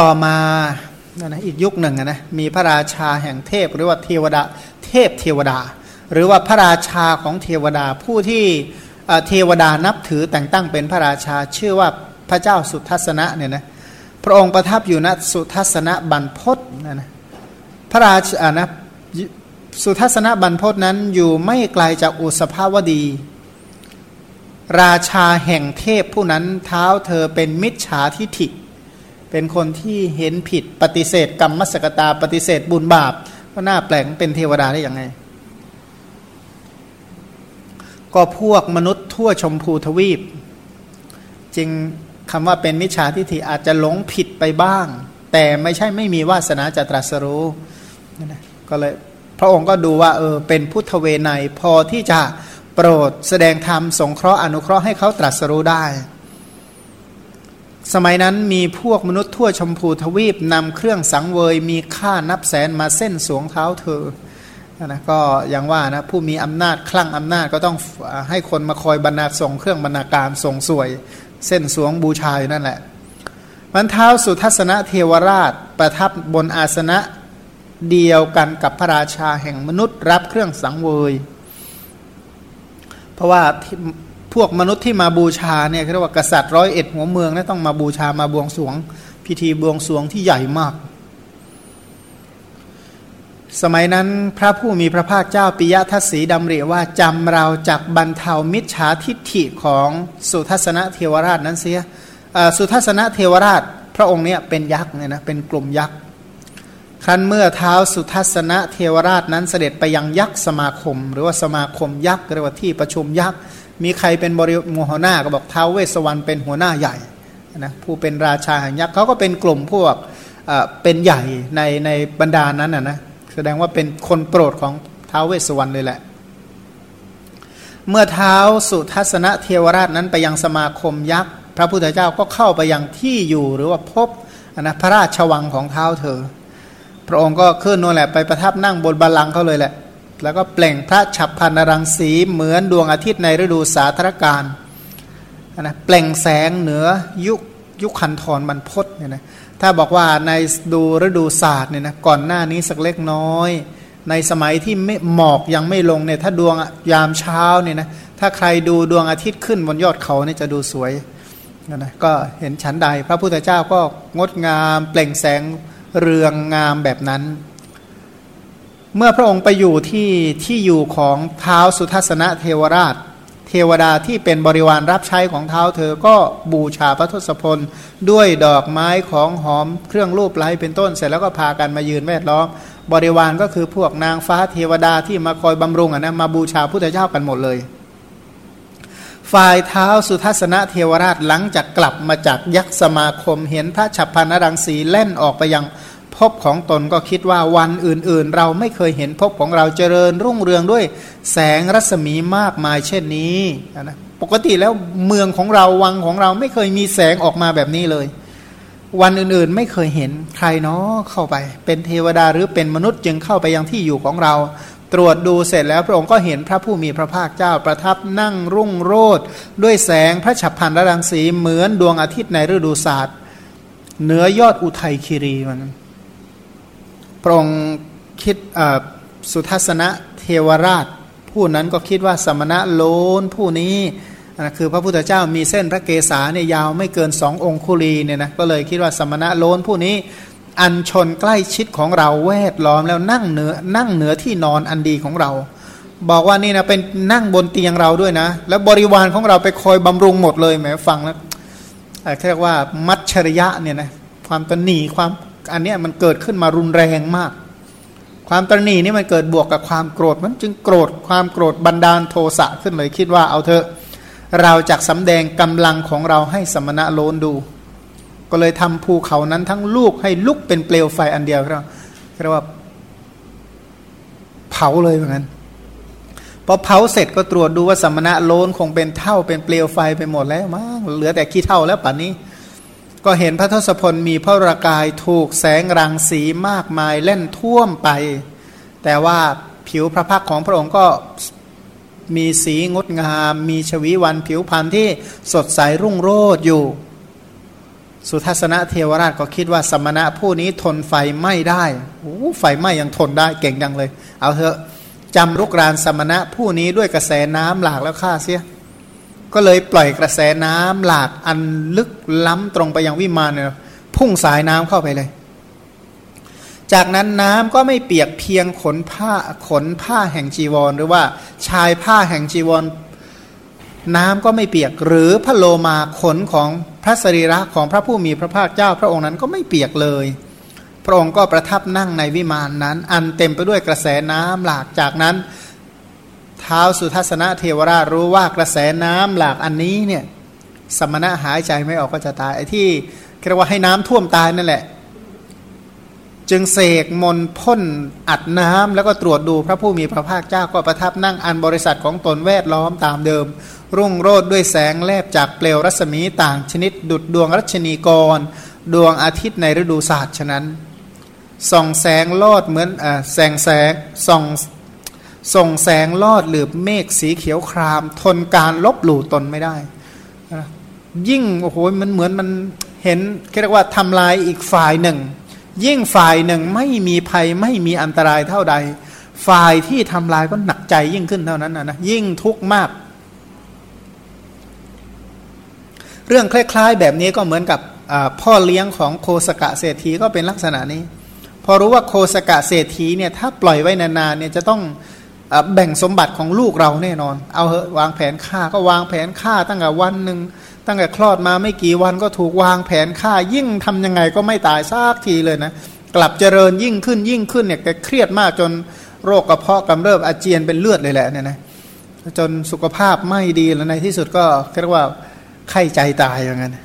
ต่อมานะอีกยุคหนึ่งนะมีพระราชาแห่งเทพหรือว่าเทวดาเทพเทวดา หรือว่าพระราชาของเทวดาผู้ที่เทวดานับถือแต่งตั้งเป็นพระราชาชื่อว่าพระเจ้าสุทัศนะเนี่ยนะพระองค์ประทับอยู่ณสุทัศนะบรรพศนะนะพระราชานะสุทัศนะบรรพศนั้นอยู่ไม่ไกลจากอุสภาวดี ราชาแห่งเทพผู้นั้นเท้าเธอเป็นมิจฉาทิฐิ เป็นคนที่เห็นผิดปฏิเสธกรรมมสกตาปฏิเสธบุญบาป ก็น่าแปลกเป็นเทวดาได้ยังไง ก็พวกมนุษย์ทั่วชมพูทวีปจริงคำว่าเป็นมิจฉาทิฏฐิอาจจะหลงผิดไปบ้าง แต่ไม่ใช่ไม่มีวาสนาจะตรัสรู้ก็เลยพระองค์ก็ดูว่าเออเป็นพุทธเวไนพอที่จะโปรดแสดงธรรมสงเคราะห์อนุเคราะห์ให้เขาตรัสรู้ได้ สมัยนั้นมีพวกมนุษย์ทั่วชมพูทวีปนำเครื่องสังเวยมีค่านับแสนมาเส้นสวงเท้าเธอนะก็อย่างว่านะผู้มีอำนาจคลั่งอำนาจก็ต้องให้คนมาคอยบรรณาส่งเครื่องบรรณาการส่งสวย เส้นสวงบูชายนั่นแหละมันเท้าสุทัศนเทวราชประทับบนอาสนะเดียวกันกับพระราชาแห่งมนุษย์รับเครื่องสังเวย เพราะว่า พวกมนุษย์ที่มาบูชาเนี่ยเรียกว่ากษัตริย์ร้อยเอ็ดหัวเมืองนะต้องมาบูชามาบวงสวง พิธีบวงสวงที่ใหญ่มาก สมัยนั้นพระผู้มีพระภาคเจ้าปิยทัศสีดำริว่าจำเราจากบรรเทามิจฉาทิฏฐิของสุทัศนเทวราชนั้นเสียสุทัศนเทวราชพระองค์เนี่ยเป็นยักษ์เนี่ยนะเป็นกลุ่มยักษ์ครั้นเมื่อเท้าสุทัศนะเทวราชนั้นเสด็จไปยังยักษ์สมาคม หรือว่าสมาคมยักษ์เรียกว่าที่ประชุมยักษ์ มีใครเป็นบริมูหัวหน้าก็บอกเท้าเวสวรรณเป็นหัวหน้าใหญ่นะผู้เป็นราชาแห่งยักษ์เขาก็เป็นกลุ่มพวกเป็นใหญ่ในในบรรดานั้นนะนะแสดงว่าเป็นคนโปรดของเท้าเวสวรรณเลยแหละ เมื่อเท้าสุทัศนะเทวราชนั้นไปยังสมาคมยักษ์พระพุทธเจ้าก็เข้าไปยังที่อยู่หรือว่าพบนะพระราชวังของเท้าเธอ พระองค์ก็ขึ้นนู่นแหละไปประทับนั่งบนบัลลังก์เขาเลยแหละ แล้วก็เปล่งพระฉับพันรังสีเหมือนดวงอาทิตย์ในฤดูสาธารการนะเปล่งแสงเหนือยุคยุคคันธรมันพดเนี่ยนะถ้าบอกว่าในดูฤดูศาสตร์เนี่ยนะก่อนหน้านี้สักเล็กน้อย ในสมัยที่ไม่หมอกยังไม่ลงเนี่ยถ้าดวงยามเช้าเนี่ยนะถ้าใครดูดวงอาทิตย์ขึ้นบนยอดเขาเนี่ยจะดูสวยนะก็เห็นชั้นใด พระพุทธเจ้าก็งดงามเปล่งแสงเรืองงามแบบนั้น เมื่อพระองค์ไปอยู่ที่ที่อยู่ของเท้าสุทัศนะเทวราช เทวดาที่เป็นบริวารรับใช้ของเท้าเธอก็บูชาพระทศพล ด้วยดอกไม้ของหอมเครื่องรูปไล้เป็นต้นเสร็จแล้วก็พากันมายืนแวดล้อม บริวารก็คือพวกนางฟ้าเทวดาที่มาคอยบำรุงอะนะมาบูชาพุทธเจ้ากันหมดเลย ฝ่ายเท้าสุทัศนะเทวราชหลังจากกลับมาจากยักษ์สมาคมเห็นพระฉับพันรังสีเล่นออกไปยัง ภพของตนก็คิดว่าวันอื่นๆ เราไม่เคยเห็นภพของเราเจริญรุ่งเรืองด้วยแสงรัศมีมากมายเช่นนี้นะปกติแล้วเมืองของเราวังของเราไม่เคยมีแสงออกมาแบบนี้เลย วันอื่นๆไม่เคยเห็นใครเนาะเข้าไป เป็นเทวดาหรือเป็นมนุษย์จึงเข้าไปยังที่อยู่ของเรา ตรวจดูเสร็จแล้วพระองค์ก็เห็นพระผู้มีพระภาคเจ้าประทับนั่งรุ่งโรดด้วยแสงพระฉับพันระรังสีเหมือนดวงอาทิตย์ในฤดูศาสตร์เหนือยอดอุทัยคีรีมัน พระองค์คิดสุทัศนะเทวราช ผู้นั้นก็คิดว่าสมณะโลนผู้นี้นะคือพระพุทธเจ้ามีเส้นพระเกศาเนี่ยยาวไม่เกินสององคุลีเนี่ยนะก็เลยคิดว่าสมณะโลนผู้นี้ อันชนใกล้ชิดของเราแวดล้อมแล้วนั่งเหนือนั่งเหนือที่นอนอันดีของเรา บอกว่านี่นะเป็นนั่งบนเตียงเราด้วยนะ แล้วบริวารของเราไปคอยบำรุงหมดเลยแหมฟังแล้วเรียกว่ามัชชริยะเนี่ยนะความตนีความ อันนี้มันเกิดขึ้นมารุนแรงมาก ความตรณีนี่มันเกิดบวกกับความโกรธมันจึงโกรธความโกรธบันดาลโทสะขึ้นเลยคิดว่าเอาเถอะเราจะสำแดงกำลังของเราให้สมณะโลนดู ก็เลยทำภูเขานั้นทั้งลูกให้ลุกเป็นเปลวไฟอันเดียวครับเรียกว่า เผาเลยเหมือนกันพอเผาเสร็จก็ตรวจดูว่าสมณะโลนคงเป็นเท่าเป็นเปลวไฟไปหมดแล้วมั้งเหลือแต่ขี้เท่าแล้วป่านนี้ ก็เห็นพระทศพลมีพระรากายถูกแสงรังสีมากมายเล่นท่วมไป แต่ว่าผิวพระพักของพระองค์ก็มีสีงดงาม มีชวีวันผิวพรรณที่สดใสรุ่งโรจน์อยู่ สุทัศนเทวราชก็คิดว่าสมณะผู้นี้ทนไฟไม่ได้โอ้ไฟไหม้ยังทนได้เก่งจังเลย เอาเถอะจำรุกรานสมณะผู้นี้ด้วยกระแสน้ำหลากแล้วฆ่าเสีย ก็เลยปล่อยกระแสน้ำหลากอันลึกล้ำตรงไปยังวิมานเนี่ยพุ่งสายน้ำเข้าไปเลย จากนั้นน้ำก็ไม่เปียกเพียงขนผ้าขนผ้าแห่งจีวร หรือว่าชายผ้าแห่งจีวร น้ำก็ไม่เปียก หรือพระโลมาขนของพระสรีระของพระผู้มีพระภาคเจ้า พระองค์นั้นก็ไม่เปียกเลย พระองค์ก็ประทับนั่งในวิมานนั้น อันเต็มไปด้วยกระแสน้ำหลากจากนั้น ท้าวสุทัศนะเทวราชรู้ว่ากระแสน้ำหลากอันนี้เนี่ยสมณะหายใจไม่ออกก็จะตายไอ้ที่เรียกว่าให้น้ำท่วมตายนั่นแหละ จึงเสกมนพ่นอัดน้ำแล้วก็ตรวจดูพระผู้มีพระภาคเจ้าก็ประทับนั่งอันบริษัทของตนแวดล้อมตามเดิม รุ่งโรดด้วยแสงแลบจากเปลวรัศมีต่างชนิด ดุดดวงรัชนีกร ดวงอาทิตย์ในฤดูศาสตร์ฉะนั้นส่องแสงลอดเหมือนอแสงแสงส่อง ส่งแสงลอดหรือเมฆสีเขียวคราม ทนการลบหลู่ตนไม่ได้ ยิ่งโอ้โหมันเหมือนมันเห็นเรียกว่าทำลายอีกฝ่ายหนึ่ง ยิ่งฝ่ายหนึ่งไม่มีภัยไม่มีอันตรายเท่าใด ฝ่ายที่ทำลายก็หนักใจยิ่งขึ้นเท่านั้นนะยิ่งทุกข์มาก เรื่องคล้ายๆ แบบนี้ก็เหมือนกับพ่อเลี้ยงของโคสกะเศรษฐีก็เป็นลักษณะนี้ พอรู้ว่าโคสกะเศรษฐีเนี่ยถ้าปล่อยไว้นานๆเนี่ยจะต้อง แบ่งสมบัติของลูกเราแน่นอน เอาเหอะวางแผนฆ่าก็วางแผนฆ่าตั้งแต่วันหนึ่งตั้งแต่คลอดมาไม่กี่วันก็ถูกวางแผนฆ่า ยิ่งทำยังไงก็ไม่ตายซากทีเลยนะ กลับเจริญยิ่งขึ้นยิ่งขึ้นเนี่ยแกเครียดมากจนโรคกระเพาะกำเริบอาเจียนเป็นเลือดเลยแหละเนี่ยนะจนสุขภาพไม่ดีแล้วในที่สุดก็เรียกว่าไข้ใจตายอย่างนั้น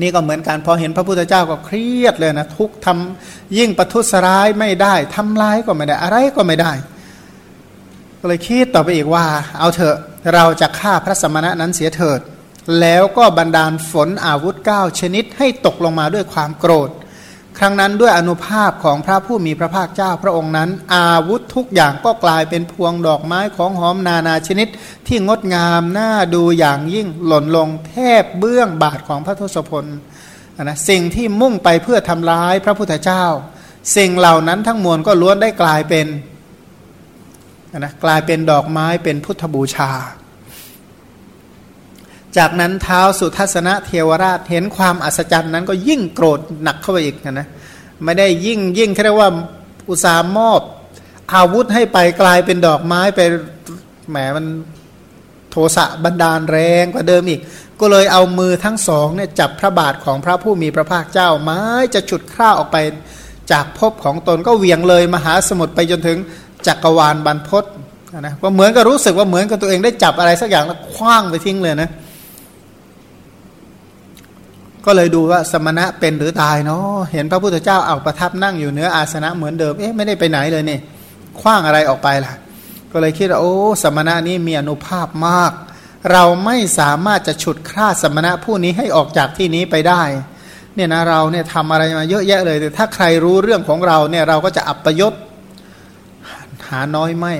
นี่ก็เหมือนกันพอเห็นพระพุทธเจ้าก็เครียดเลยนะทุกทำยิ่งประทุษร้ายไม่ได้ทำร้ายก็ไม่ได้ อะไรก็ไม่ได้ ก็เลยคิดต่อไปอีกว่า เอาเถอะเราจะฆ่าพระสมณะนั้นเสียเถิด แล้วก็บันดาลฝนอาวุธเก้าชนิดให้ตกลงมาด้วยความโกรธ ครั้งนั้นด้วยอนุภาพของพระผู้มีพระภาคเจ้าพระองค์นั้น อาวุธทุกอย่างก็กลายเป็นพวงดอกไม้ของหอมนานาชนิด ที่งดงามน่าดูอย่างยิ่งหล่นลงแทบเบื้องบาทของพระทศพลนะสิ่งที่มุ่งไปเพื่อทำร้ายพระพุทธเจ้า สิ่งเหล่านั้นทั้งมวลก็ล้วนได้กลายเป็นนะกลายเป็นดอกไม้เป็นพุทธบูชา จากนั้นเท้าสุทัศนะเทวราชเห็นความอัศจรรย์นั้นก็ยิ่งโกรธหนักเข้าไปอีกนะไม่ได้ยิ่งยิ่งแค่ว่าอุตสาหมอบอาวุธให้ไปกลายเป็นดอกไม้ไปแหมมันโทสะบันดาลแรงกว่าเดิมอีก ก็เลยเอามือทั้งสองเนี่ยจับพระบาทของพระผู้มีพระภาคเจ้าไม้จะฉุดข้าออกไปจากภพของตนก็เวียงเลยมหาสมุทรไปจนถึงจักรวาลบรรพศนะก็เหมือนกับรู้สึกว่าเหมือนกับตัวเองได้จับอะไรสักอย่างแล้วคว้างไปทิ้งเลยนะ ก็เลยดูว่าสมณะเป็นหรือตายเนาะเห็นพระพุทธเจ้าเอาประทับนั่งอยู่เหนืออาสนะเหมือนเดิมเอ๊ะไม่ได้ไปไหนเลยนี่คว้างอะไรออกไปล่ะ ก็เลยคิดว่าโอ้ สมณะนี้มีอนุภาพมาก เราไม่สามารถจะฉุดคร่าสมณะผู้นี้ให้ออกจากที่นี้ไปได้ เนี่ยนะเราเนี่ยทำอะไรมาเยอะแยะเลยแต่ถ้าใครรู้เรื่องของเราเนี่ยเราก็จะอับประยศหาน้อยไม่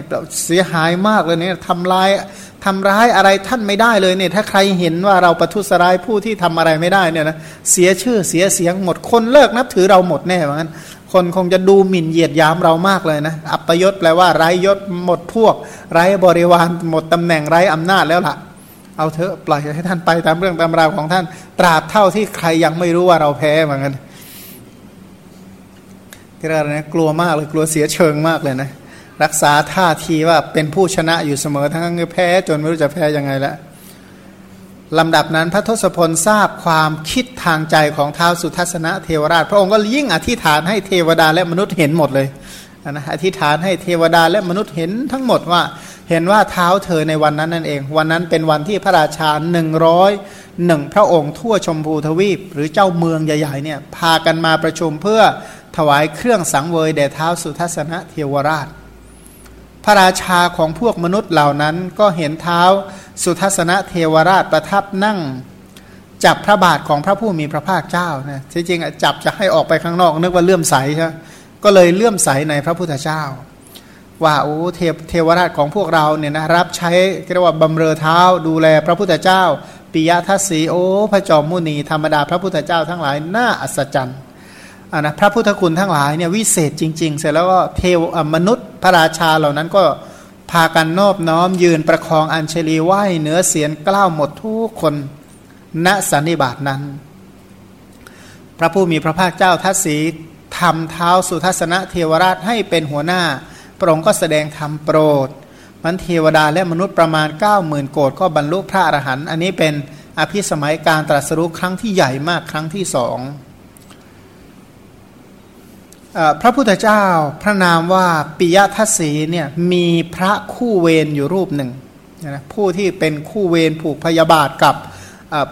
เสียหายมากเลยเนี่ยทำร้าย ทำร้ายอะไรท่านไม่ได้เลยเนี่ยถ้าใครเห็นว่าเราประทุษร้ายผู้ที่ทำอะไรไม่ได้เนี่ยนะเสียชื่อเสียเสียงหมดคนเลิกนับถือเราหมดแน่เหมือนกันคนคงจะดูหมิ่นเหยียดยามเรามากเลยนะอัปยศแปลว่าไร้ยศหมดพวก ไร้บริวารหมดตำแหน่งไร้อำนาจแล้วล่ะ เอาเถอะปล่อยให้ท่านไปตามเรื่องตามราวของท่าน ตราบเท่าที่ใครยังไม่รู้ว่าเราแพ้เหมือนกันที่เราเนี่ยกลัวมากเลยกลัวเสียเชิงมากเลยนะ รักษาท่าทีว่าเป็นผู้ชนะอยู่เสมอทั้งที่แพ้จนไม่รู้จะแพ้ยังไงแล้วลำดับนั้นพระทศพลทราบความคิดทางใจของเท้าสุทัศนะเทวราช พระองค์ก็ยิ่งอธิษฐานให้เทวดาและมนุษย์เห็นหมดเลยนะอธิษฐานให้เทวดาและมนุษย์เห็นทั้งหมดว่าเห็นว่าเท้าเธอในวันนั้นนั่นเอง วันนั้นเป็นวันที่พระราชาหนึ่งร้อยหนึ่งพระองค์ทั่วชมพูทวีป หรือเจ้าเมืองใหญ่ๆเนี่ยพากันมาประชุมเพื่อถวายเครื่องสังเวยแด่เท้าสุทัศนะเทวราช พระราชาของพวกมนุษย์เหล่านั้นก็เห็นเท้าสุทัศนเทวราชประทับนั่ง จับพระบาทของพระผู้มีพระภาคเจ้านะจริงๆจับจะให้ออกไปข้างนอกนึกว่าเลื่อมใสใช่ก็เลยเลื่อมใสในพระพุทธเจ้า ว่าโอ้เทวเทวราชของพวกเราเนี่ยนะรับใช้เรียกว่าบำเรอเท้าดูแลพระพุทธเจ้าปิยทัศสีโอ้พระจอมมุนีธรรมดาพระพุทธเจ้าทั้งหลายน่าอัศจรรย์ อ่านะพระพุทธคุณทั้งหลายเนี่ยวิเศษจริง ๆ เสร็จแล้วก็เทวมนุษย์พระราชาเหล่านั้นก็พากันนอบน้อมยืนประคองอัญเชลีไหวเหนือเสียนกล้าวหมดทุกคนณสันนิบาตนั้น พระผู้มีพระภาคเจ้าทัศสีทำเท้าสุทัศนเทวราชให้เป็นหัวหน้าพระองค์ก็แสดงธรรมโปรด มันเทวดาและมนุษย์ประมาณ 9 0,000โกดก็บรรลุพระอรหันต์อันนี้เป็นอภิสมัยการตรัสรู้ครั้งที่ใหญ่มากครั้งที่สอง พระพุทธเจ้าพระนามว่าปิยทัศสีเนี่ยมีพระคู่เวรอยู่รูปหนึ่งนะผู้ที่เป็นคู่เวรผูกพยาบาทกับ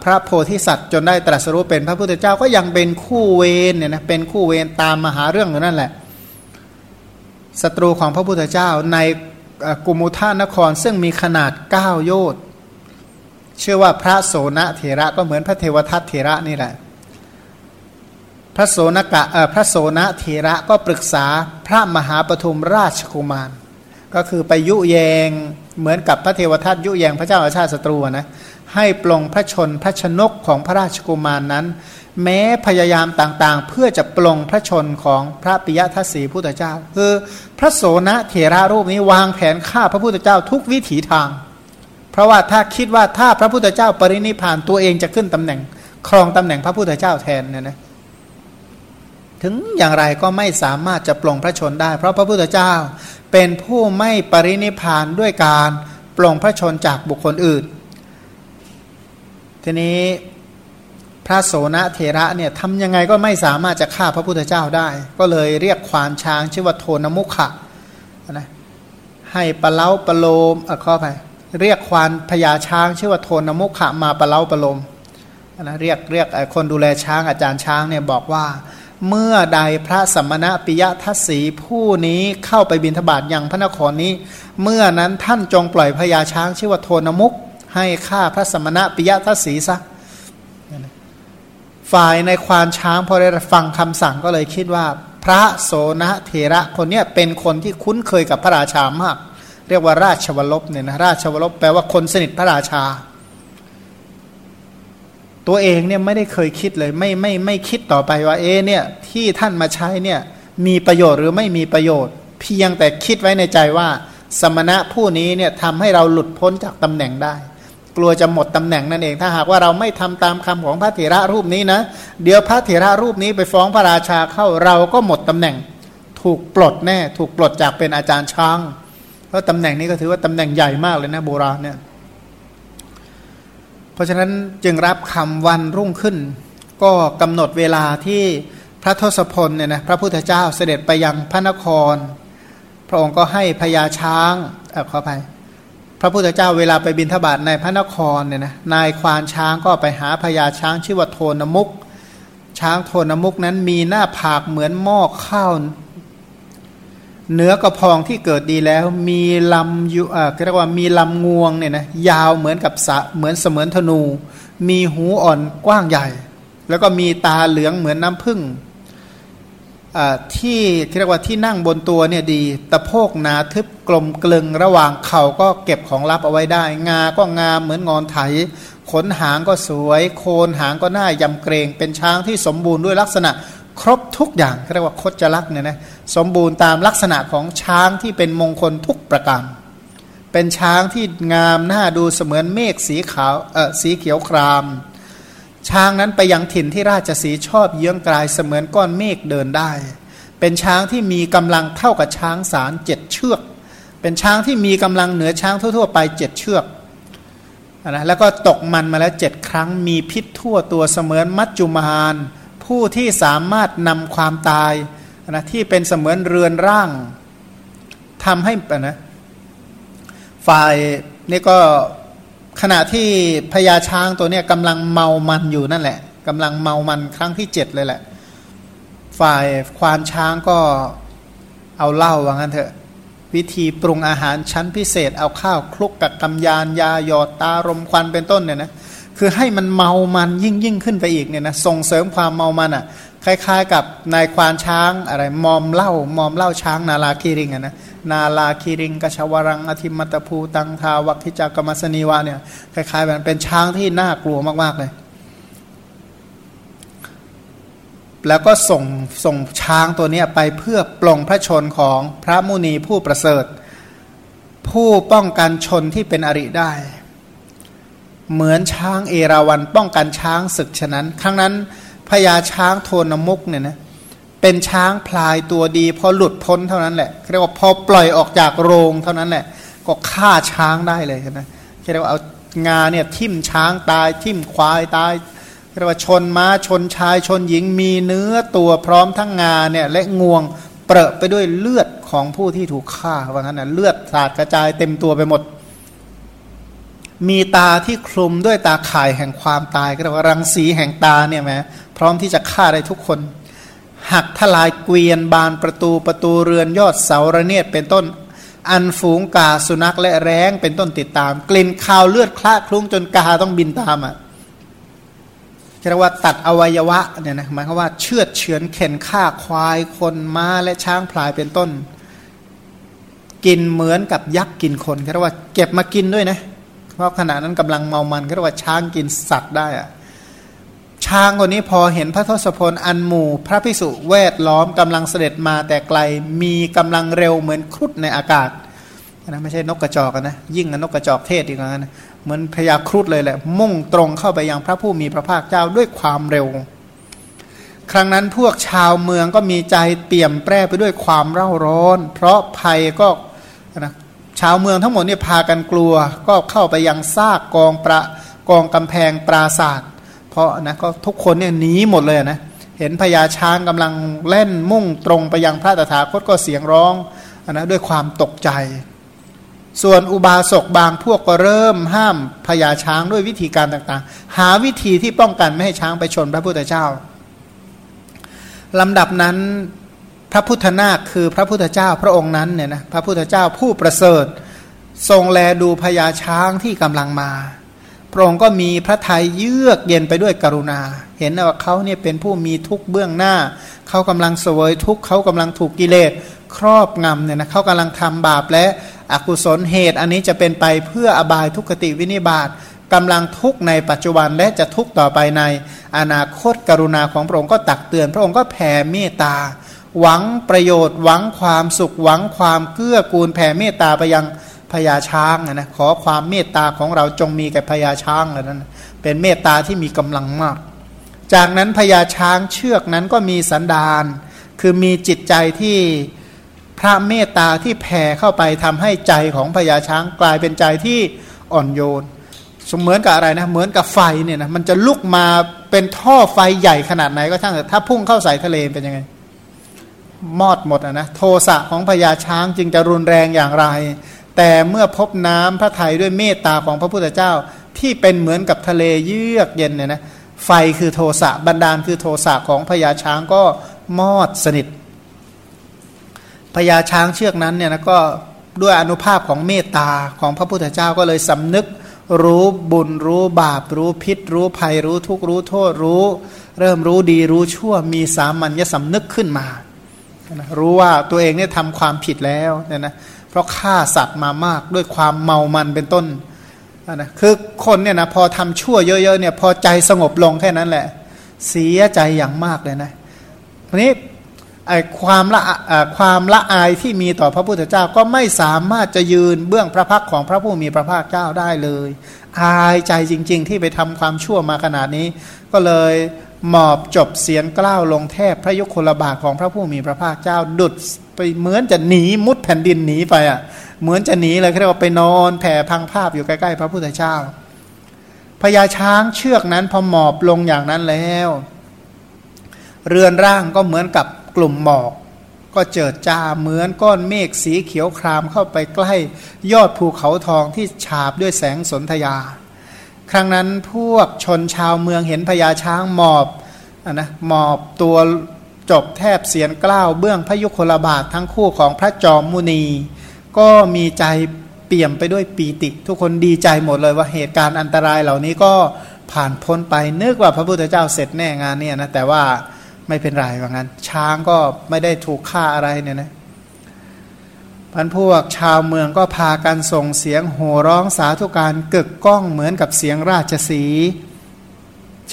พระโพธิสัตว์จนได้ตรัสรู้เป็นพระพุทธเจ้าก็ยังเป็นคู่เวรเนี่ยนะเป็นคู่เวรตามมหาเรื่องอยู่นั่นแหละศัตรูของพระพุทธเจ้าในกุมุท่านครซึ่งมีขนาด 9 โยชน์เชื่อว่าพระโสนเถระก็เหมือนพระเทวทัตเถระนี่แหละ พระโสนกะพระโสนเถระก็ปรึกษาพระมหาปฐุมราชกุมาร ก็คือไปยุแยงเหมือนกับพระเทวทัตยุแยงพระเจ้าอาชาติศัตรูนะให้ปลงพระชนพระชนกของพระราชกุมารนนั้น แม้พยายามต่างๆ เพื่อจะปลงพระชนของพระปิยทัศสีพุทธเจ้า คือพระโสนเถระรูปนี้วางแผนฆ่าพระพุทธเจ้าทุกวิถีทาง เพราะว่าถ้าคิดว่าถ้าพระพุทธเจ้าปรินิพานตัวเองจะขึ้นตำแหน่ง ครองตำแหน่งพระพุทธเจ้าแทนเนี่ยนะ ถึงอย่างไรก็ไม่สามารถจะปลงพระชนได้ เพราะพระพุทธเจ้าเป็นผู้ไม่ปรินิพานด้วยการปลงพระชนจากบุคคลอื่น ทีนี้พระโสนเถระเนี่ยทำยังไงก็ไม่สามารถจะฆ่าพระพุทธเจ้าได้ ก็เลยเรียกควานช้างชื่อว่าโทนมุขะนะให้ปะเล้าปะโลมเออข้อไปเรียกควานพญาช้างชื่อว่าโทนมุขะมาปะเล้าปะโลมนะเรียกเรียกคนดูแลช้างอาจารย์ช้างเนี่ยบอกว่า เมื่อใดพระสัมมณปิยทัศสีผู้นี้เข้าไปบินทบาทยังพระนครนี้ เมื่อนั้นท่านจงปล่อยพญาช้างชื่อว่าโทนมุก ให้ฆ่าพระสัมมณปิยทัศสีซะฝ่ายในควานช้างพอได้ฟังคำสั่งก็เลยคิดว่า พระโสนเถระคนนี้เป็นคนที่คุ้นเคยกับพระราชามาก เรียกว่าราชวรลบเนี่ยนะราชวรลบแปลว่าคนสนิทพระราชา ตัวเองเนี่ยไม่ได้เคยคิดเลย ไม่ไม่ไม่คิดต่อไปว่าเอเนี่ยที่ท่านมาใช้เนี่ยมีประโยชน์หรือไม่มีประโยชน์ เพียงแต่คิดไว้ในใจว่า สมณะผู้นี้เนี่ยทำให้เราหลุดพ้นจากตำแหน่งได้ กลัวจะหมดตำแหน่งนั่นเอง ถ้าหากว่าเราไม่ทำตามคำของพระเถระรูปนี้นะ เดี๋ยวพระเถระรูปนี้ไปฟ้องพระราชาเข้าเราก็หมดตำแหน่ง ถูกปลดแน่ ถูกปลดจากเป็นอาจารย์ช้างเพราะตำแหน่งนี้ก็ถือว่าตำแหน่งใหญ่มากเลยนะโบราณเนี่ย เพราะฉะนั้นจึงรับคำวันรุ่งขึ้น ก็กำหนดเวลาที่พระทศพลเนี่ยนะพระพุทธเจ้าเสด็จไปยังพระนคร พระองค์ก็ให้พญาช้างเออขออภัยพระพุทธเจ้าเวลาไปบินทบาทในพระนครเนี่ยนะนายควานช้างก็ไปหาพญาช้างชื่อว่าโทนมุก ช้างโทนมุกนั้นมีหน้าผากเหมือนหม้อข้าว เนื้อกระพองที่เกิดดีแล้ว มีลำอยู่อ่าเรียกว่ามีลำงวงเนี่ยนะยาวเหมือนกับสะเหมือนเสมือนธนู มีหูอ่อนกว้างใหญ่ แล้วก็มีตาเหลืองเหมือนน้ำผึ้งที่เรียกว่าที่นั่งบนตัวเนี่ยดีตะโพกหนาทึบกลมกลึงระหว่างเข่าก็เก็บของลับเอาไว้ได้ งาก็งามเหมือนงอนไถ ขนหางก็สวย โคนหางก็น่ายำเกรง เป็นช้างที่สมบูรณ์ด้วยลักษณะ ครบทุกอย่างเรียกว่าคดจลักเนี่ยนะ สมบูรณ์ตามลักษณะของช้างที่เป็นมงคลทุกประการ เป็นช้างที่งามน่าดูเสมือนเมฆสีขาวเออสีเขียวคราม ช้างนั้นไปยังถิ่นที่ราชสีชอบเยื้องกลายเสมือนก้อนเมฆเดินได้ เป็นช้างที่มีกำลังเท่ากับช้างสารเจ็ดเชือก เป็นช้างที่มีกำลังเหนือช้างทั่ว ๆ ไปเจ็ดเชือกนะแล้วก็ตกมันมาแล้วเจ็ดครั้งมีพิษทั่วตัวเสมือนมัจจุมานผู้ที่สามารถนำความตาย นะที่เป็นเสมือนเรือนร่างทำให้นะฝ่ายนี่ก็ขณะที่พญาช้างตัวเนี้ยกำลังเมามันอยู่นั่นแหละกำลังเมามันครั้งที่เจ็ดเลยแหละ ฝ่ายควานช้างก็เอาเหล้าว่างั้นเถอะ วิธีปรุงอาหารชั้นพิเศษ เอาข้าวคลุกกับกำยานยาหยอดตารมควันเป็นต้นเนี่ยนะคือให้มันเมามันยิ่งยิ่งขึ้นไปอีกเนี่ยนะส่งเสริมความเมามันอะ่ะ คล้ายๆกับนายควานช้างอะไรมอมเล่ามอมเล่าช้างนาลาคีริงอะนะนาลาคีริงกชวรังอธิมัตภูตังทาวัคิจากรรมสนีวะเนี่ยคล้ายๆแบบเป็นช้างที่น่ากลัวมากๆเลย แล้วก็ส่งส่งช้างตัวนี้ไปเพื่อปลงพระชนของพระมุนีผู้ประเสริฐ ผู้ป้องกันชนที่เป็นอริได้ เหมือนช้างเอราวันป้องกันช้างศึกฉะนั้นครั้งนั้น พญาช้างโทนมุกเนี่ยนะเป็นช้างพลายตัวดี พอหลุดพ้นเท่านั้นแหละเรียกว่าพอปล่อยออกจากโรงเท่านั้นแหละ ก็ฆ่าช้างได้เลยนะเรียกว่าเอางาเนี่ยทิ่มช้างตาย ทิ่มควายตายเรียกว่าชนม้าชนชายชนหญิงมีเนื้อตัวพร้อมทั้งงาเนี่ยและงวงเปรอะไปด้วยเลือดของผู้ที่ถูกฆ่าว่างั้นนะเลือดสาดกระจายเต็มตัวไปหมด มีตาที่คลุมด้วยตาข่ายแห่งความตายก็เรียกว่ารังสีแห่งตาเนี่ยไหมพร้อมที่จะฆ่าได้ทุกคน หักทลายเกวียนบานประตูประตูเรือนยอดเสาระเนียดเป็นต้น อันฝูงกาสุนัขและแร้งเป็นต้นติดตาม กลิ่นคาวเลือดคละคลุ้งจนกาต้องบินตามอะเรียกว่าตัดอวัยวะเนี่ยนะหมายความว่าเชือดเฉือนเข็นฆ่าควายคนม้าและช้างพลายเป็นต้น กินเหมือนกับยักษ์กินคนเรียกว่าเก็บมากินด้วยนะเพราะขณะนั้นกำลังเมามันก็เรียกว่าช้างกินสัตว์ได้อะช้างคนนี้พอเห็นพระทศพลอันหมู่ พระพิสุแวดล้อมกำลังเสด็จมาแต่ไกลมีกำลังเร็วเหมือนครุฑในอากาศนะไม่ใช่นกกระจอกนะยิ่งนกกระจอกเทศอีกนะ เหมือนพญาครุฑเลยแหละ มุ่งตรงเข้าไปยังพระผู้มีพระภาคเจ้าด้วยความเร็ว ครั้งนั้นพวกชาวเมืองก็มีใจเปี่ยมแปร่ไปด้วยความเร่าร้อน เพราะภัยก็ ชาวเมืองทั้งหมดเนี่ยพากันกลัว ก็เข้าไปยังซากกองประกองกำแพงปราศาสตร์เพราะนะก็ทุกคนเนี่ยหนีหมดเลยนะเห็นพญาช้างกำลังเล่นมุ่งตรงไปยังพระตถาคตก็เสียงร้องนะด้วยความตกใจ ส่วนอุบาสกบางพวกก็เริ่มห้ามพญาช้างด้วยวิธีการต่างๆ หาวิธีที่ป้องกันไม่ให้ช้างไปชนพระพุทธเจ้าลำดับนั้น พระพุทธนาคคือพระพุทธเจ้าพระองค์นั้นเนี่ยนะพระพุทธเจ้าผู้ประเสริฐ ทรงแลดูพญาช้างที่กำลังมา พระองค์ก็มีพระทัยเยือกเย็นไปด้วยกรุณา เห็นว่าเขาเนี่ยเป็นผู้มีทุกข์เบื้องหน้า เขากำลังเสวยทุกข์เขากำลังถูกกิเลสครอบงำเนี่ยนะเขากำลังทำบาปและอกุศลเหตุ อันนี้จะเป็นไปเพื่ออบายทุกขติวินิบาตกำลังทุกข์ในปัจจุบันและจะทุกข์ต่อไปในอนาคตกรุณาของพระองค์ก็ตักเตือน พระองค์ก็แผ่เมตตา หวังประโยชน์ หวังความสุข หวังความเกื้อกูลแผ่เมตตาไปยังพญาช้างนะขอความเมตตาของเราจงมีแก่พญาช้างนั้น เป็นเมตตาที่มีกำลังมาก จากนั้นพญาช้างเชือกนั้นก็มีสันดาน คือมีจิตใจที่พระเมตตาที่แผ่เข้าไปทำให้ใจของพญาช้างกลายเป็นใจที่อ่อนโยนเหมือนกับอะไรนะเหมือนกับไฟเนี่ยนะมันจะลุกมาเป็นท่อไฟใหญ่ขนาดไหนก็ช่างแต่ถ้าพุ่งเข้าใส่ทะเลเป็นยังไง มอดหมดอะนะโทสะของพญาช้างจึงจะรุนแรงอย่างไร แต่เมื่อพบน้ำพระทัยด้วยเมตตาของพระพุทธเจ้าที่เป็นเหมือนกับทะเลเยือกเย็นเนี่ยนะไฟคือโทสะบันดาลคือโทสะของพญาช้างก็มอดสนิทพญาช้างเชือกนั้นเนี่ยนะก็ด้วยอนุภาพของเมตตาของพระพุทธเจ้าก็เลยสำนึกรู้บุญรู้บาปรู้พิษ รู้ภัยรู้ทุกข์รู้โทษรู้ เริ่มรู้ดีรู้ชั่วมีสามัญญสำนึกขึ้นมา รู้ว่าตัวเองเนี่ยทำความผิดแล้วเนี่ยนะเพราะฆ่าสัตว์มามากด้วยความเมามันเป็นต้นนะคือคนเนี่ยนะพอทำชั่วเยอะๆเนี่ยพอใจสงบลงแค่นั้นแหละ เสียใจอย่างมากเลยนะทีนี้ไอ้ความละความละอายที่มีต่อพระพุทธเจ้าก็ไม่สามารถจะยืนเบื้องพระพักของพระผู้มีพระภาคเจ้าได้เลย อายใจจริง ๆ ที่ไปทำความชั่วมาขนาดนี้ ก็เลย หมอบจบเสียงกล้าวลงแทบพระยุคลบาทของพระผู้มีพระภาคเจ้าดุดไปเหมือนจะหนีมุดแผ่นดินหนีไปอะ เหมือนจะหนีเลยเรียกว่าไปนอนแผ่พังภาพอยู่ใกล้ๆพระพุทธเจ้าพญาช้างเชือกนั้นพอหมอบลงอย่างนั้นแล้ว เรือนร่างก็เหมือนกับกลุ่มหมอก ก็เจิดจ้าเหมือนก้อนเมฆสีเขียวครามเข้าไปใกล้ ยอดภูเขาทองที่ฉาบด้วยแสงสนธยา ครั้งนั้นพวกชนชาวเมืองเห็นพญาช้างหมอบอนะหมอบตัวจบแทบเสียนกล้าวเบื้องพระยุคลบาททั้งคู่ของพระจอมมุนี ก็มีใจเปี่ยมไปด้วยปีติ ทุกคนดีใจหมดเลยว่าเหตุการณ์อันตรายเหล่านี้ก็ผ่านพ้นไปนึกว่าพระพุทธเจ้าเสร็จแน่งานเนี่ยนะแต่ว่าไม่เป็นไรว่างั้น ช้างก็ไม่ได้ถูกฆ่าอะไรเนี่ยนะ พันพวกชาวเมืองก็พากันส่งเสียงโห่ร้องสาธุการกึกก้องเหมือนกับเสียงราชสี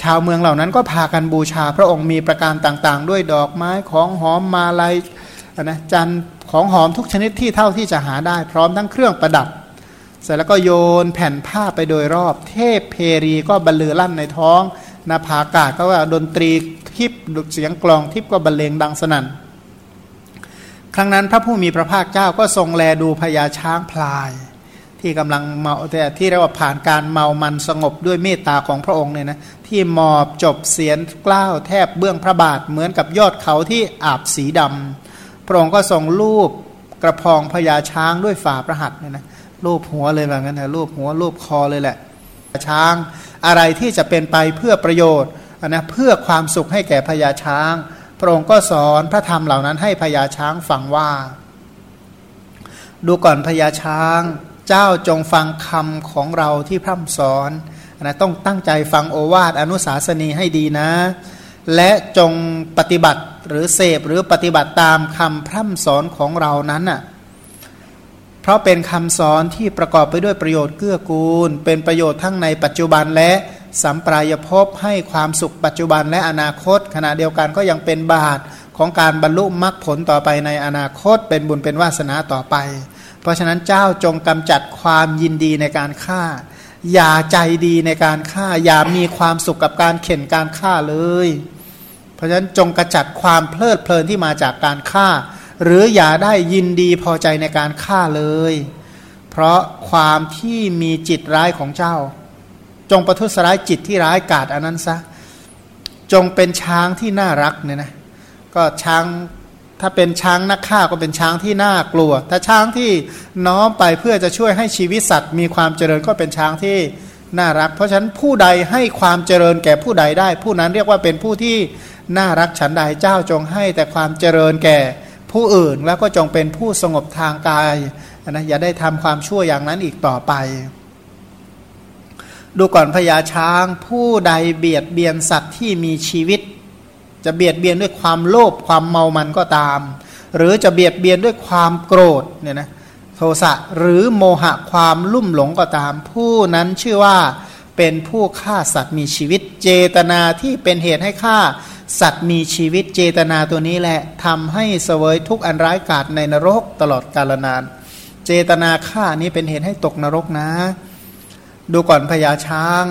ชาวเมืองเหล่านั้นก็พากันบูชาพระองค์มีประการต่างๆ ด้วยดอกไม้ของหอมมาลัยนะจันของหอมทุกชนิดที่เท่าที่จะหาได้ พร้อมทั้งเครื่องประดับ เสร็จแล้วก็โยนแผ่นผ้าไปโดยรอบ เทพเพรีก็บรรลือลั่นในท้องนาภากาศก็ว่าดนตรีทิพเสียงกลองทิพก็บรรเลงดังสนั่น ครั้งนั้นพระผู้มีพระภาคเจ้าก็ทรงแลดูพญาช้างพลาย ที่กำลังเมาแต่ที่เรียกว่าผ่านการเมามันสงบด้วยเมตตาของพระองค์เนี่ยนะที่หมอบจบเสียนกล้าวแทบเบื้องพระบาทเหมือนกับยอดเขาที่อาบสีดำพระองค์ก็ทรงรูปกระพองพญาช้างด้วยฝ่าพระหัตถ์เนี่ยนะรูปหัวเลยแบบนั้นนะรูปหัวรูปคอเลยแหละช้างอะไรที่จะเป็นไปเพื่อประโยชน์นะเพื่อความสุขให้แก่พญาช้าง พระองค์ก็สอนพระธรรมเหล่านั้นให้พญาช้างฟังว่า ดูก่อนพญาช้างเจ้าจงฟังคำของเราที่พร่ำสอนนะต้องตั้งใจฟังโอวาทอนุสาสนีให้ดีนะ และจงปฏิบัติหรือเสพหรือปฏิบัติตามคำพร่ำสอนของเรานั้นน่ะเพราะเป็นคำสอนที่ประกอบไปด้วยประโยชน์เกื้อกูล เป็นประโยชน์ทั้งในปัจจุบันและ สัมปรายภพให้ความสุขปัจจุบันและอนาคต ขณะเดียวกันก็ยังเป็นบาตของการบรรลุมรรคผลต่อไปในอนาคต เป็นบุญเป็นวาสนาต่อไป เพราะฉะนั้นเจ้าจงกำจัดความยินดีในการฆ่า อย่าใจดีในการฆ่า อย่ามีความสุขกับการเข็นการฆ่าเลย เพราะฉะนั้นจงกระจัดความเพลิดเพลินที่มาจากการฆ่า หรืออย่าได้ยินดีพอใจในการฆ่าเลย เพราะความที่มีจิตร้ายของเจ้า จงประทุษร้ายจิตที่ร้ายกาจอันนั้นซะ จงเป็นช้างที่น่ารักเนี่ยนะก็ช้างถ้าเป็นช้างนักฆ่าก็เป็นช้างที่น่ากลัว ถ้าช้างที่น้อมไปเพื่อจะช่วยให้ชีวิตสัตว์ มีความเจริญก็เป็นช้างที่น่ารัก เพราะฉะนั้นผู้ใดให้ความเจริญแก่ผู้ใดได้ ผู้นั้นเรียกว่าเป็นผู้ที่น่ารักฉันใดเจ้าจงให้แต่ความเจริญแก่ผู้อื่นแล้วก็จงเป็นผู้สงบทางกายนะอย่าได้ทำความชั่วอย่างนั้นอีกต่อไป ดูก่อนพญาช้างผู้ใดเบียดเบียนสัตว์ที่มีชีวิต จะเบียดเบียนด้วยความโลภความเมามันก็ตาม หรือจะเบียดเบียนด้วยความโกรธเนี่ยนะโทสะหรือโมหะความลุ่มหลงก็ตาม ผู้นั้นชื่อว่าเป็นผู้ฆ่าสัตว์มีชีวิต เจตนาที่เป็นเหตุให้ฆ่าสัตว์มีชีวิตเจตนาตัวนี้แหละทำให้เสวยทุกอันร้ายกาจในนรกตลอดกาลนาน เจตนาฆ่านี้เป็นเหตุให้ตกนรกนะ ดูก่อนพญาช้าง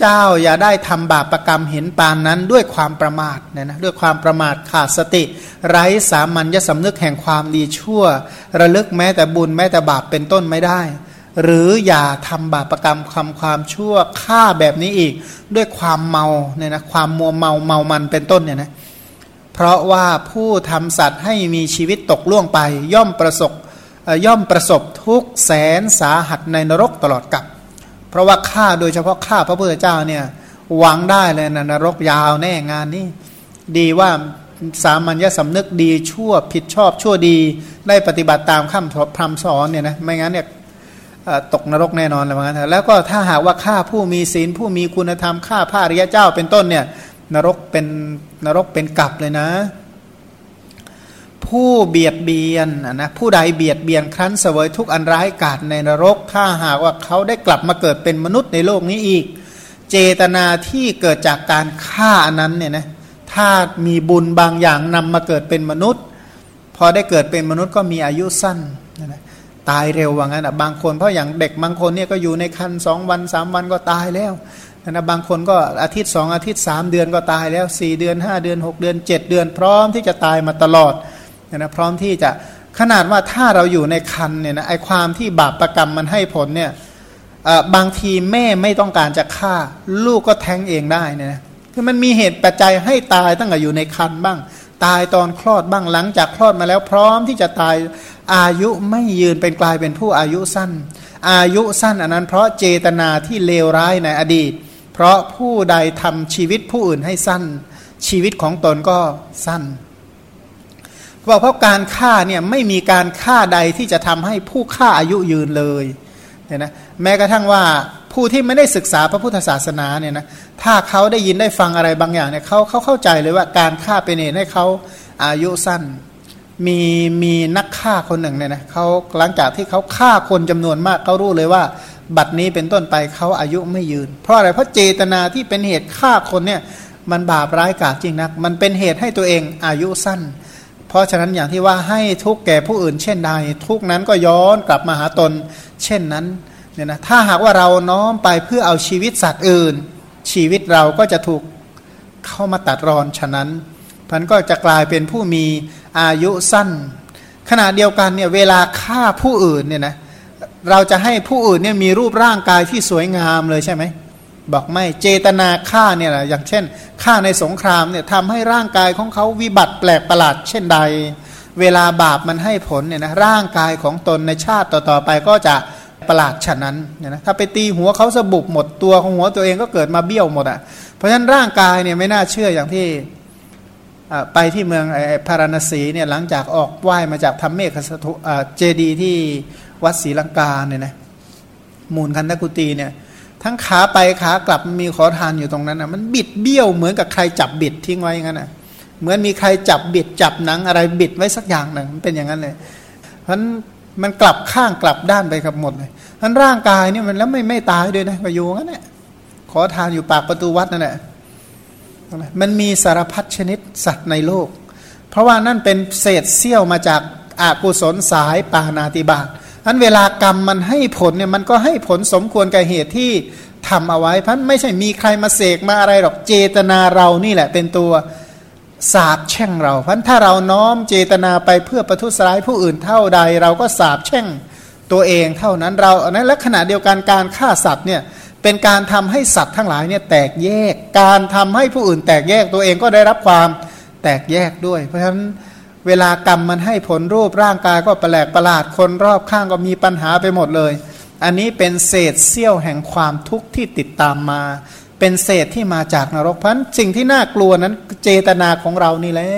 เจ้าอย่าได้ทำบาปประกรรมเห็นปานนั้นด้วยความประมาทเนี่ยนะด้วยความประมาทขาดสติ ไร้สามัญญสำนึกแห่งความดีชั่ว ระลึกแม้แต่บุญแม้แต่บาปเป็นต้นไม่ได้ หรืออย่าทำบาปประกรรมคำความชั่วฆ่าแบบนี้อีก ด้วยความเมาเนี่ยนะความมัวเมาเมามันเป็นต้นเนี่ยนะเพราะว่าผู้ทำสัตว์ให้มีชีวิตตกล่วงไปย่อมประสบ ย่อมประสบทุกแสนสาหัสในนรกตลอดกับ เพราะว่าข้าโดยเฉพาะข้าพระพุทธเจ้าเนี่ยหวังได้เลยนะนรกยาวแน่งานนี้ ดีว่าสามัญญสำนึกดีชั่วผิดชอบชั่วดีได้ปฏิบัติตามคำพรำสอนเนี่ยนะไม่งั้นเนี่ยตกนรกแน่นอนเลยมั้งแล้วก็ถ้าหากว่าข้าผู้มีศีลผู้มีคุณธรรมข้าพระอริยเจ้าเป็นต้นเนี่ยนรกเป็นนรกเป็นกลับเลยนะ ผู้เบียดเบียนนะผู้ใดเบียดเบียนครั้นเสวยทุกอันร้ายกาจในนรก ถ้าหากว่าเขาได้กลับมาเกิดเป็นมนุษย์ในโลกนี้อีก เจตนาที่เกิดจากการฆ่าอันนั้นเนี่ยนะถ้ามีบุญบางอย่างนำมาเกิดเป็นมนุษย์ พอได้เกิดเป็นมนุษย์ก็มีอายุสั้นนะตายเร็วว่างั้นอะบางคนเพราะอย่างเด็กบางคนเนี่ยก็อยู่ในคันสองวันสามวันก็ตายแล้วนะบางคนก็อาทิตย์สองอาทิตย์สามเดือนก็ตายแล้วสี่เดือนห้าเดือนหกเดือนเจ็ดเดือนพร้อมที่จะตายมาตลอด นะพร้อมที่จะขนาดว่าถ้าเราอยู่ในคันเนี่ยนะไอความที่บาปประกรรมมันให้ผลเนี่ยบางทีแม่ไม่ต้องการจะฆ่า ลูกก็แท้งเองได้เนี่ยนะคือมันมีเหตุปัจจัยให้ตายตั้งแต่อยู่ในคันบ้าง ตายตอนคลอดบ้างหลังจากคลอดมาแล้วพร้อมที่จะตายอายุไม่ยืนเป็นกลายเป็นผู้อายุสั้น อายุสั้นอันนั้นเพราะเจตนาที่เลวร้ายในอดีต เพราะผู้ใดทำชีวิตผู้อื่นให้สั้น ชีวิตของตนก็สั้น บอกเพราะการฆ่าเนี่ยไม่มีการฆ่าใดที่จะทำให้ผู้ฆ่าอายุยืนเลยเนี่ยนะแม้กระทั่งว่าผู้ที่ไม่ได้ศึกษาพระพุทธศาสนาเนี่ยนะถ้าเขาได้ยินได้ฟังอะไรบางอย่างเนี่ยเขาเขาเข้าใจเลยว่าการฆ่าเป็นเหตุให้เขาอายุสั้น มีมีนักฆ่าคนหนึ่งเนี่ยนะเขาหลังจากที่เขาฆ่าคนจำนวนมากเขารู้เลยว่า บัดนี้เป็นต้นไปเขาอายุไม่ยืน เพราะอะไรเพราะเจตนาที่เป็นเหตุฆ่าคนเนี่ยมันบาปร้ายกาจจริงนัก มันเป็นเหตุให้ตัวเองอายุสั้น เพราะฉะนั้นอย่างที่ว่าให้ทุกแก่ผู้อื่นเช่นใด ทุกนั้นก็ย้อนกลับมาหาตน เช่นนั้นเนี่ยนะถ้าหากว่าเราน้อมไปเพื่อเอาชีวิตสัตว์อื่น ชีวิตเราก็จะถูกเข้ามาตัดรอนฉะนั้นพันก็จะกลายเป็นผู้มีอายุสั้น ขณะเดียวกันเนี่ยเวลาฆ่าผู้อื่นเนี่ยนะเราจะให้ผู้อื่นเนี่ยมีรูปร่างกายที่สวยงามเลยใช่ไหม บอกไม่เจตนาฆ่าเนี่ยแหละอย่างเช่นฆ่าในสงครามเนี่ยทำให้ร่างกายของเขาวิบัติแปลกประหลาดเช่นใด เวลาบาปมันให้ผลเนี่ยนะร่างกายของตนในชาติต่อๆไปก็จะประหลาดฉะนั้นเนี่ยนะถ้าไปตีหัวเขาสบุบหมดตัวของหัวตัวเองก็เกิดมาเบี้ยวหมดอะเพราะฉะนั้นร่างกายเนี่ยไม่น่าเชื่ออย่างที่ไปที่เมืองพาราณสีเนี่ยหลังจากออกไหว้มาจากทำเมฆสถุเจดีที่วัดศรีลังกาเนี่ยนะมูลคันตกุตีเนี่ย ทั้งขาไปขากลับมีขอทานอยู่ตรงนั้นนะมันบิดเบี้ยวเหมือนกับใครจับบิดทิ้งไว้งั้นนะเหมือนมีใครจับบิดจับหนังอะไรบิดไว้สักอย่างหนึ่งมันเป็นอย่างนั้นเลยเพราะมันกลับข้างกลับด้านไปกับหมดเลยทั้นร่างกายเนี่ยมันแล้วไม่ไม่ตายด้วยนะก็อยู่งั้นแหละขอทานอยู่ปากประตูวัดนั่นแหละมันมีสารพัดชนิดสัตว์ในโลก เพราะว่านั่นเป็นเศษเสี้ยวมาจากอากุศลสายปานาติบาต อันเวลากรรมมันให้ผลเนี่ยมันก็ให้ผลสมควรกับเหตุที่ทำเอาไว้พันไม่ใช่มีใครมาเสกมาอะไรหรอกเจตนาเรานี่แหละเป็นตัวสาบแช่งเราพันถ้าเราน้อมเจตนาไปเพื่อประทุษร้ายผู้อื่นเท่าใด เราก็สาบแช่งตัวเองเท่านั้นเราอันนั้นและขณะเดียวกันการฆ่าสัตว์เนี่ยเป็นการทำให้สัตว์ทั้งหลายเนี่ยแตกแยก การทำให้ผู้อื่นแตกแยกตัวเองก็ได้รับความแตกแยกด้วย เพราะฉะนั้น เวลากรรมมันให้ผลรูปร่างกายก็แปลกประหลาดคนรอบข้างก็มีปัญหาไปหมดเลย อันนี้เป็นเศษเสี้ยวแห่งความทุกข์ที่ติดตามมา เป็นเศษที่มาจากนรกพันสิ่งที่น่ากลัวนั้นเจตนาของเรานี่แหละ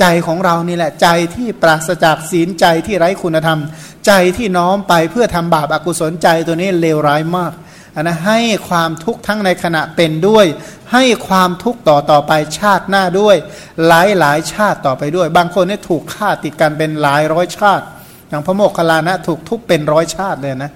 ใจของเรานี่แหละใจที่ปราศจากศีลใจที่ไร้คุณธรรม ใจที่น้อมไปเพื่อทำบาปอากุศลใจตัวนี้เลวร้ายมาก นนะให้ความทุกข์ทั้งในขณะเป็นด้วย ให้ความทุกข์ต่อต่อไปชาติหน้าด้วย หลายหลายชาติต่อไปด้วย บางคนนี่ถูกฆ่าติดกันเป็นหลายร้อยชาติ อย่างพระโมคคัลลานะถูกทุกเป็นร้อยชาติเลยนะ